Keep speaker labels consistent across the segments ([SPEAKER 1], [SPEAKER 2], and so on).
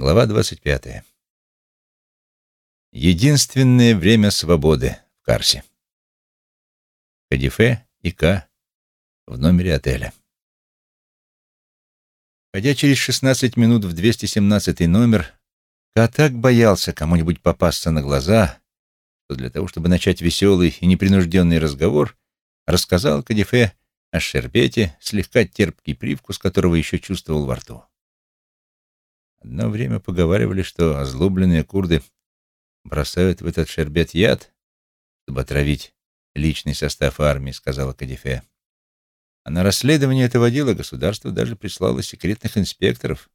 [SPEAKER 1] Глава 25. Единственное время свободы в Карсе. Кадифе и К в номере отеля. Ходя через 16 минут в 217 номер, Ка так боялся кому-нибудь попасться на глаза, что для того, чтобы начать веселый и непринужденный разговор, рассказал Кадифе о шербете, слегка терпкий привкус которого еще чувствовал во рту. Одно время поговаривали, что озлобленные курды бросают в этот шербет яд, чтобы отравить личный состав армии, сказала Кадифе. А на расследование этого дела государство даже прислало секретных инспекторов.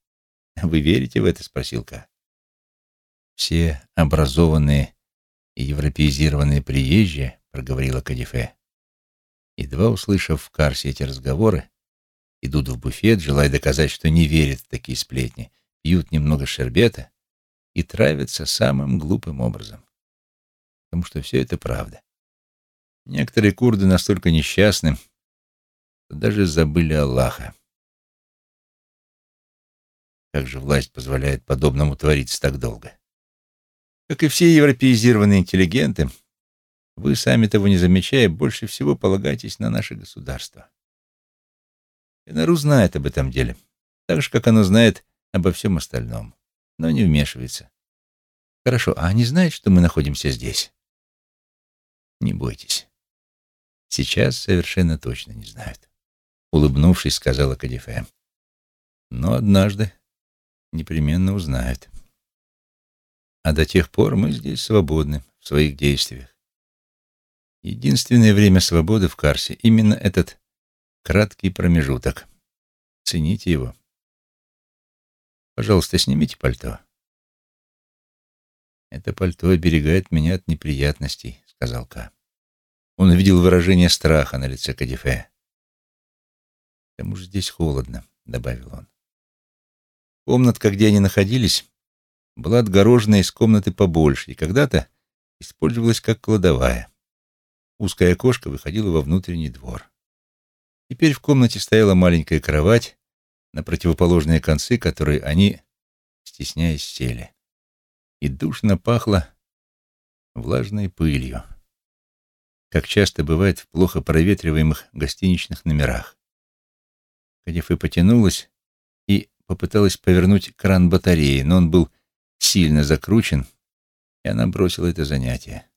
[SPEAKER 1] Вы верите в это? спросил. Все образованные и европеизированные приезжие, проговорила Кадифе. Едва услышав в Карсе эти разговоры, идут в буфет, желая доказать, что не верят в такие сплетни, пьют немного шербета и травятся самым глупым образом. Потому что все это правда. Некоторые курды настолько несчастны, что даже забыли Аллаха. Как же власть позволяет подобному твориться так долго? Как и все европеизированные интеллигенты, вы, сами того не замечая, больше всего полагаетесь на наше государство. НРУ знает об этом деле, так же, как оно знает обо всем остальном, но не вмешивается. Хорошо, а они знают, что мы находимся здесь? Не бойтесь. Сейчас совершенно точно не знают. Улыбнувшись, сказала Кадифе. Но однажды непременно узнают. А до тех пор мы здесь свободны в своих действиях. Единственное время свободы в Карсе — именно этот краткий промежуток. Цените его. Пожалуйста, снимите пальто. Это пальто оберегает меня от неприятностей, сказал Ка. Он увидел выражение страха на лице Кадифе. К тому же здесь холодно, добавил он. Комнатка, где они находились, была отгорожена из комнаты побольше и когда-то использовалась как кладовая. Узкое окошко выходило во внутренний двор. Теперь в комнате стояла маленькая кровать, на противоположные концы которой они, стесняясь, сели. И душно пахло влажной пылью, как часто бывает в плохо проветриваемых гостиничных номерах. Кадифе потянулась и попыталась повернуть кран батареи, но он был сильно закручен, и она бросила это занятие.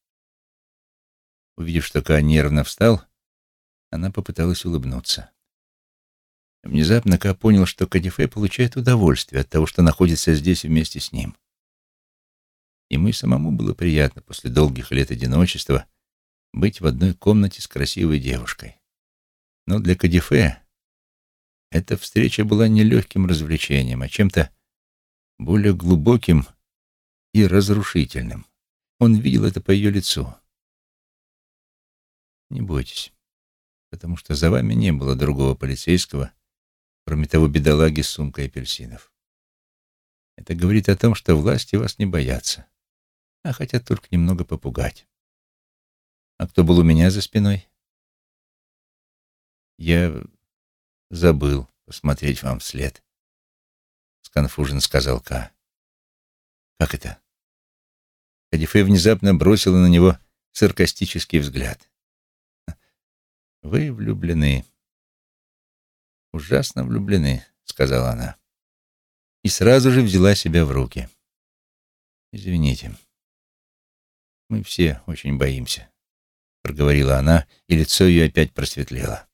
[SPEAKER 1] Увидев, что Ка нервно встал, она попыталась улыбнуться. Внезапно Ка понял, что Кадифе получает удовольствие от того, что находится здесь вместе с ним. Ему и самому было приятно после долгих лет одиночества быть в одной комнате с красивой девушкой. Но для Кадифе эта встреча была не легким развлечением, а чем-то более глубоким и разрушительным. Он видел это по ее лицу. Не бойтесь, потому что за вами не было другого полицейского, кроме того бедолаги с сумкой апельсинов. Это говорит о том, что власти вас не боятся, а хотят только немного попугать. А кто был у меня за спиной? Я забыл посмотреть вам вслед, — сконфужен сказал Ка. Как это? Кадифе внезапно бросила на него саркастический взгляд. Вы влюблены. Ужасно влюблены, сказала она. И сразу же взяла себя в руки. Извините. Мы все очень боимся, проговорила она, и лицо ее опять просветлело.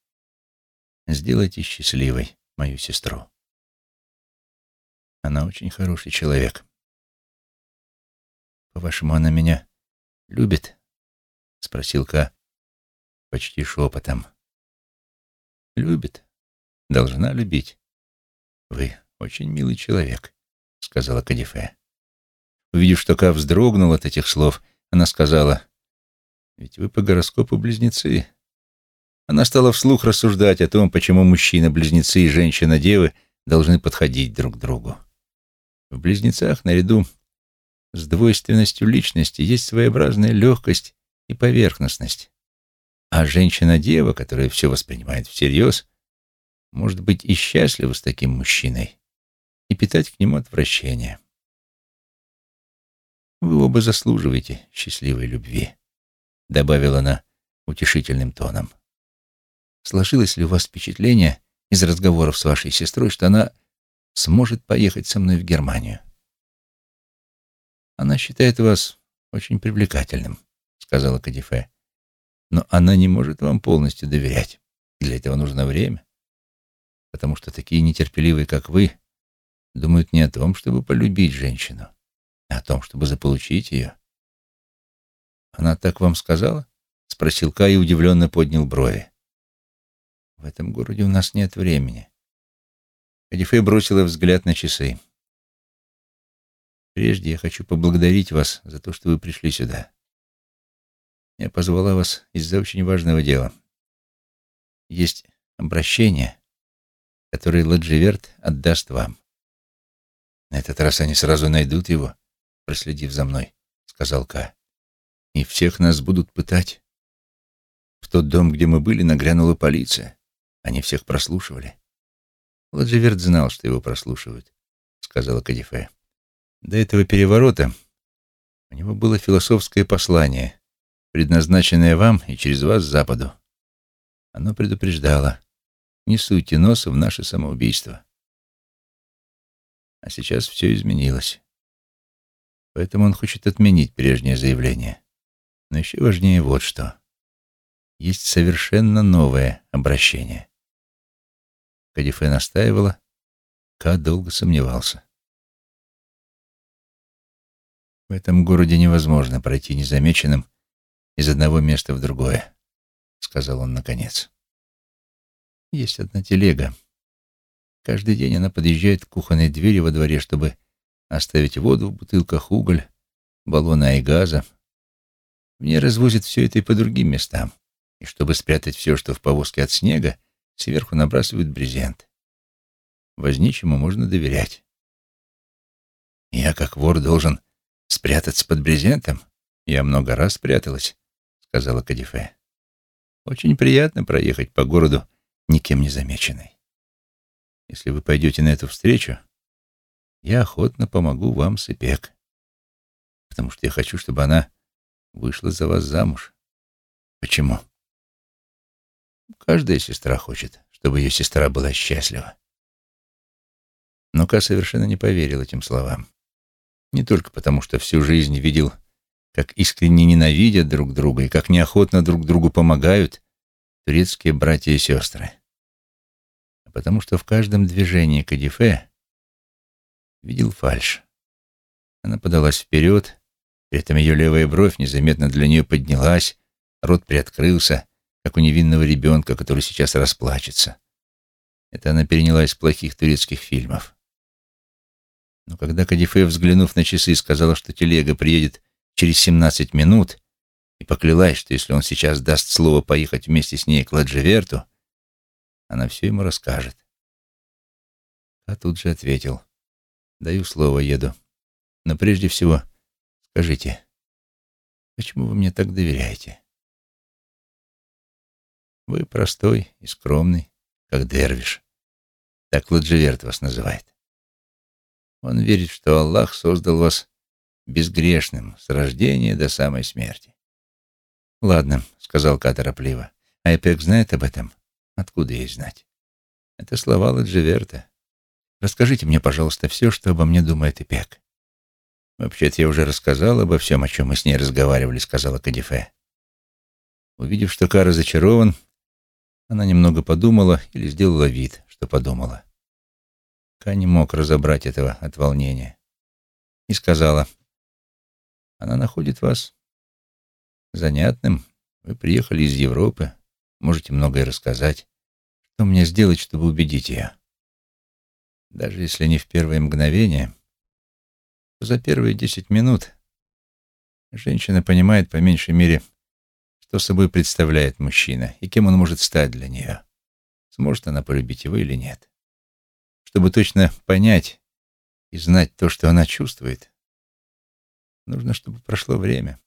[SPEAKER 1] Сделайте счастливой мою сестру. Она очень хороший человек. По-вашему, она меня любит? спросил Ка, почти шепотом. «Любит. Должна любить. Вы очень милый человек», — сказала Кадифе. Увидев, что Ка вздрогнул от этих слов, она сказала, «Ведь вы по гороскопу близнецы». Она стала вслух рассуждать о том, почему мужчина-близнецы и женщина-девы должны подходить друг к другу. В близнецах, наряду с двойственностью личности, есть своеобразная легкость и поверхностность. А женщина-дева, которая все воспринимает всерьез, может быть и счастлива с таким мужчиной, и питать к нему отвращение. Вы оба заслуживаете счастливой любви, добавила она утешительным тоном. Сложилось ли у вас впечатление из разговоров с вашей сестрой, что она сможет поехать со мной в Германию? Она считает вас очень привлекательным, сказала Кадифе. Но она не может вам полностью доверять. Для этого нужно время. Потому что такие нетерпеливые, как вы, думают не о том, чтобы полюбить женщину, а о том, чтобы заполучить ее. Она так вам сказала? Спросил Кай и удивленно поднял брови. В этом городе у нас нет времени. Кадифе бросила взгляд на часы. Прежде я хочу поблагодарить вас за то, что вы пришли сюда. Я позвала вас из-за очень важного дела. Есть обращение, которое Ладживерт отдаст вам. На этот раз они сразу найдут его, проследив за мной, — сказал Ка. И всех нас будут пытать. В тот дом, где мы были, нагрянула полиция. Они всех прослушивали. Ладживерт знал, что его прослушивают, — сказала Кадифе. До этого переворота у него было философское послание, предназначенное вам и через вас Западу. Оно предупреждало, не суйте носа в наше самоубийство. А сейчас все изменилось. Поэтому он хочет отменить прежнее заявление. Но еще важнее вот что. Есть совершенно новое обращение. Кадифе настаивала, Ка долго сомневался. В этом городе невозможно пройти незамеченным из одного места в другое, сказал он наконец. Есть одна телега. Каждый день она подъезжает к кухонной двери во дворе, чтобы оставить воду в бутылках, уголь, баллоны айгаза. В ней развозят все это и по другим местам. И чтобы спрятать все, что в повозке от снега, сверху набрасывают брезент. Возничему можно доверять. Я, как вор, должен Спрятаться под брезентом? Я много раз спряталась, сказала Кадифе. Очень приятно проехать по городу никем не замеченной. Если вы пойдете на эту встречу, я охотно помогу вам с Ипек, потому что я хочу, чтобы она вышла за вас замуж. Почему? Каждая сестра хочет, чтобы ее сестра была счастлива. Но Ка совершенно не поверил этим словам. Не только потому, что всю жизнь видел, как искренне ненавидят друг друга и как неохотно друг другу помогают турецкие братья и сестры, а потому что в каждом движении Кадифе видел фальшь. Она подалась вперед, при этом ее левая бровь незаметно для нее поднялась, рот приоткрылся, как у невинного ребенка, который сейчас расплачется. Это она переняла из плохих турецких фильмов. Но когда Кадифе, взглянув на часы, сказала, что телега приедет через семнадцать минут, и поклялась, что если он сейчас даст слово поехать вместе с ней к Ладжеверту, она все ему расскажет. А тут же ответил, «Даю слово, еду. Но прежде всего скажите, почему вы мне так доверяете? Вы простой и скромный, как Дервиш. Так Ладжеверт вас называет. Он верит, что Аллах создал вас безгрешным с рождения до самой смерти. «Ладно», — сказал Ка торопливо. «Айпек знает об этом? Откуда ей знать?» «Это слова Ладживерта. Расскажите мне, пожалуйста, все, что обо мне думает Эпек». «Вообще-то я уже рассказал обо всем, о чем мы с ней разговаривали», — сказала Кадифе. Увидев, что Ка разочарован, она немного подумала или сделала вид, что подумала. Ка не мог разобрать этого от волнения. И сказала, «Она находит вас занятным. Вы приехали из Европы, можете многое рассказать. Что мне сделать, чтобы убедить ее? Даже если не в первое мгновение, то за первые десять минут женщина понимает по меньшей мере, что собой представляет мужчина и кем он может стать для нее. Сможет она полюбить его или нет. Чтобы точно понять и знать то, что она чувствует, нужно, чтобы прошло время.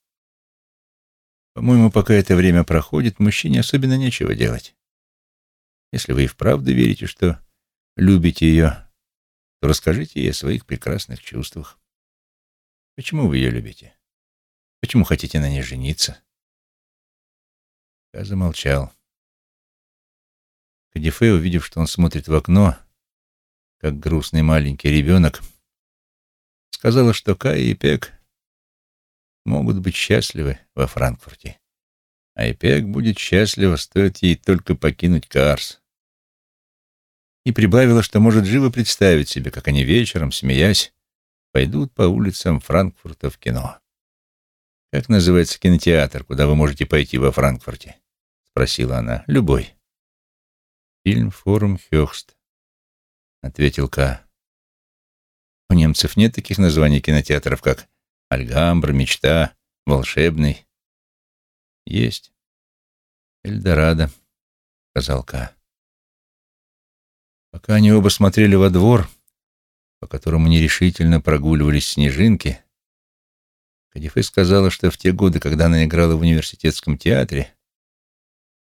[SPEAKER 1] По-моему, пока это время проходит, мужчине особенно нечего делать. Если вы и вправду верите, что любите ее, то расскажите ей о своих прекрасных чувствах. Почему вы ее любите? Почему хотите на ней жениться?» Ка замолчал. Кадифе, увидев, что он смотрит в окно, как грустный маленький ребенок, сказала, что Ка и Пек могут быть счастливы во Франкфурте. А Эпек будет счастлива, стоит ей только покинуть Карс. И прибавила, что может живо представить себе, как они вечером, смеясь, пойдут по улицам Франкфурта в кино. «Как называется кинотеатр, куда вы можете пойти во Франкфурте?» — спросила она. «Любой». «Фильм «Форум Хёхст», — ответил К. «У немцев нет таких названий кинотеатров, как Альгамбр, Мечта, Волшебный». «Есть. Эльдорадо», — сказал Ка. Пока они оба смотрели во двор, по которому нерешительно прогуливались снежинки, Кадифе сказала, что в те годы, когда она играла в университетском театре,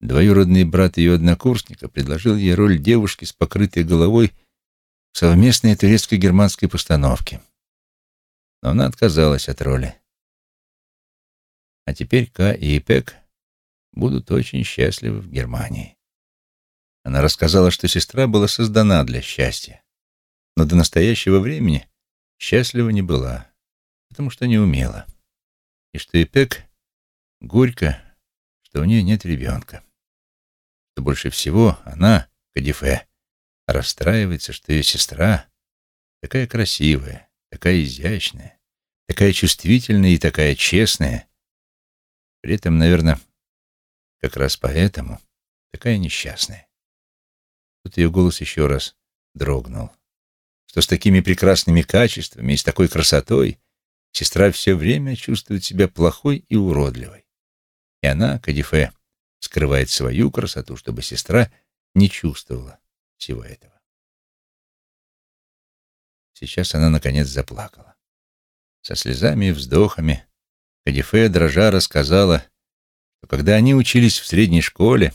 [SPEAKER 1] двоюродный брат ее однокурсника предложил ей роль девушки с покрытой головой в совместной турецко-германской постановке. Но она отказалась от роли. А теперь Ка и Ипек будут очень счастливы в Германии. Она рассказала, что сестра была создана для счастья, но до настоящего времени счастлива не была, потому что не умела, и что Ипек горько, что у нее нет ребенка. Что больше всего она, Кадифе, расстраивается, что ее сестра такая красивая, такая изящная, такая чувствительная и такая честная, при этом, наверное, как раз поэтому такая несчастная. Тут ее голос еще раз дрогнул. Что с такими прекрасными качествами и с такой красотой сестра все время чувствует себя плохой и уродливой. И она, Кадифе, скрывает свою красоту, чтобы сестра не чувствовала всего этого. Сейчас она, наконец, заплакала. Со слезами и вздохами Кадифе, дрожа, рассказала, что когда они учились в средней школе,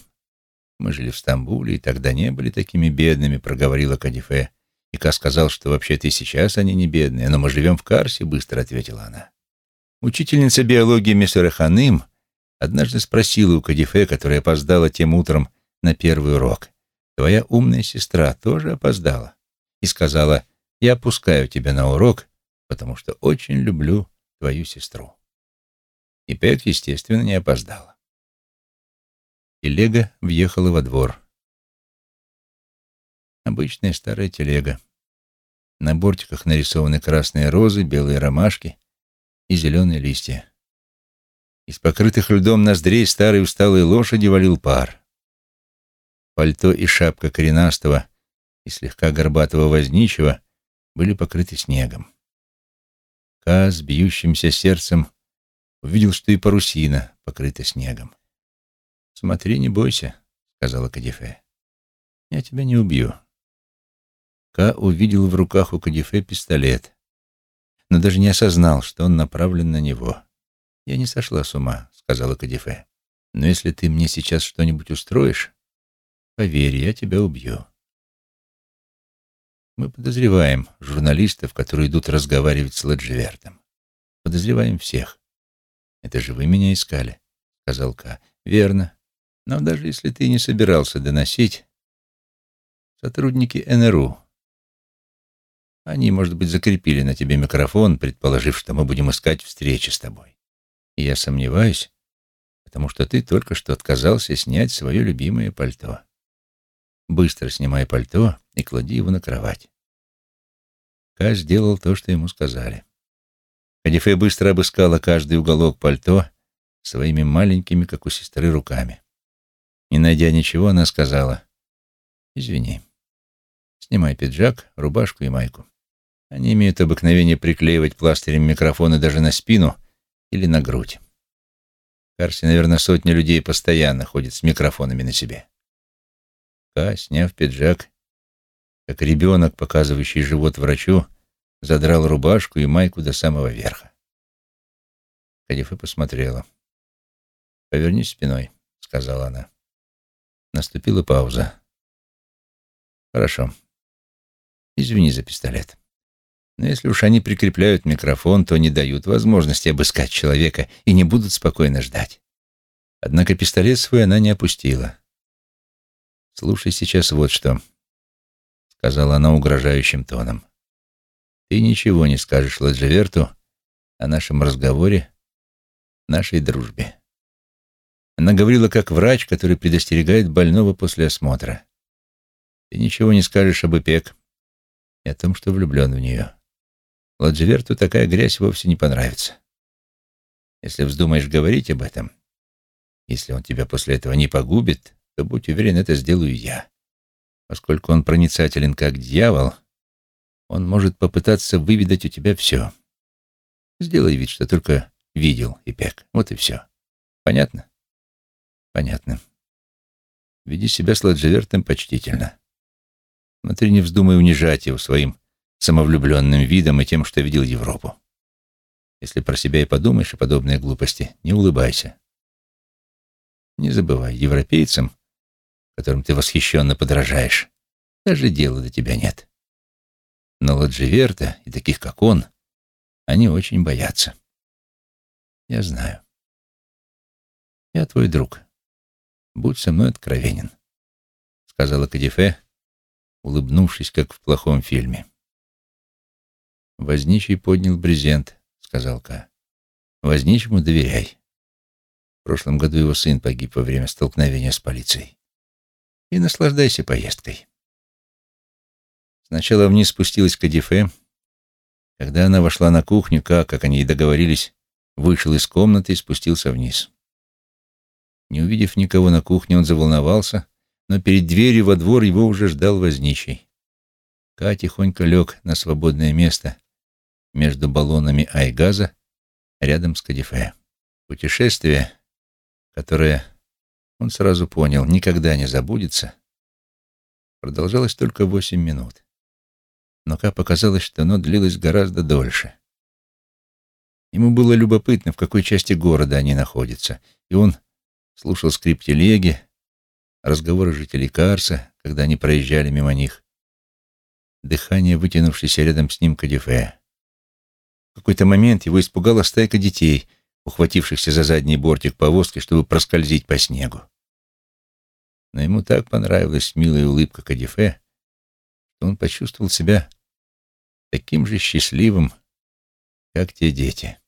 [SPEAKER 1] мы жили в Стамбуле и тогда не были такими бедными, проговорила Кадифе. И Ка сказал, что вообще-то и сейчас они не бедные, но мы живем в Карсе, быстро ответила она. Учительница биологии мистера Ханым однажды спросила у Кадифе, которая опоздала тем утром на первый урок, «Твоя умная сестра тоже опоздала?» И сказала, «Я опускаю тебя на урок, потому что очень люблю твою сестру». И Пэт, естественно, не опоздала. Телега въехала во двор. Обычная старая телега. На бортиках нарисованы красные розы, белые ромашки и зеленые листья. Из покрытых льдом ноздрей старой усталой лошади валил пар. Пальто и шапка коренастого и слегка горбатого возничего были покрыты снегом. Ка с бьющимся сердцем увидел, что и парусина покрыта снегом. «Смотри, не бойся», — сказала Кадифе. «Я тебя не убью». Ка увидел в руках у Кадифе пистолет, но даже не осознал, что он направлен на него. «Я не сошла с ума», — сказала Кадифе. «Но если ты мне сейчас что-нибудь устроишь, поверь, я тебя убью». Мы подозреваем журналистов, которые идут разговаривать с Ладживертом. Подозреваем всех. «Это же вы меня искали», — сказал Ка. «Верно. Но даже если ты не собирался доносить, сотрудники НРУ, они, может быть, закрепили на тебе микрофон, предположив, что мы будем искать встречи с тобой. И я сомневаюсь, потому что ты только что отказался снять свое любимое пальто. Быстро снимай пальто и клади его на кровать». Ка сделал то, что ему сказали. Кадифе быстро обыскала каждый уголок пальто своими маленькими, как у сестры, руками. Не найдя ничего, она сказала, «Извини, снимай пиджак, рубашку и майку. Они имеют обыкновение приклеивать пластырем микрофоны даже на спину или на грудь. В Карсе, наверное, сотни людей постоянно ходят с микрофонами на себе». Ка, сняв пиджак, как ребенок, показывающий живот врачу, задрал рубашку и майку до самого верха. Кадифа посмотрела. «Повернись спиной», — сказала она. Наступила пауза. «Хорошо. Извини за пистолет. Но если уж они прикрепляют микрофон, то не дают возможности обыскать человека и не будут спокойно ждать. Однако пистолет свой она не опустила. «Слушай сейчас вот что», — сказала она угрожающим тоном. «Ты ничего не скажешь Ладжеверту о нашем разговоре, нашей дружбе». Она говорила как врач, который предостерегает больного после осмотра. «Ты ничего не скажешь об Ипек и о том, что влюблен в нее. Ладживерту такая грязь вовсе не понравится. Если вздумаешь говорить об этом, если он тебя после этого не погубит, то, будь уверен, это сделаю я. Поскольку он проницателен как дьявол, он может попытаться выведать у тебя все. Сделай вид, что только видел и пек. Вот и все. Понятно? Понятно. Веди себя с Ладживертом почтительно. Смотри, не вздумай унижать его своим самовлюбленным видом и тем, что видел Европу. Если про себя и подумаешь о подобные глупости, не улыбайся. Не забывай, европейцам, которым ты восхищенно подражаешь, даже дела до тебя нет. Но Ладживерта и таких, как он, они очень боятся. Я знаю. Я твой друг. Будь со мной откровенен, — сказала Кадифе, улыбнувшись, как в плохом фильме. «Возничий поднял брезент», — сказал Ка. «Возничему доверяй. В прошлом году его сын погиб во время столкновения с полицией. И наслаждайся поездкой». Сначала вниз спустилась Кадифе. Когда она вошла на кухню, Ка, как они и договорились, вышел из комнаты и спустился вниз. Не увидев никого на кухне, он заволновался, но перед дверью во двор его уже ждал возничий. Ка тихонько лег на свободное место между баллонами Айгаза рядом с Кадифе. Путешествие, которое, он сразу понял, никогда не забудется, продолжалось только восемь минут. Но Ка показалось, что оно длилось гораздо дольше. Ему было любопытно, в какой части города они находятся, и он слушал скрип телеги, разговоры жителей Карса, когда они проезжали мимо них, дыхание вытянувшееся рядом с ним Кадифе. В какой-то момент его испугала стайка детей, ухватившихся за задний бортик повозки, чтобы проскользить по снегу. Но ему так понравилась милая улыбка Кадифе, что он почувствовал себя таким же счастливым, как те дети.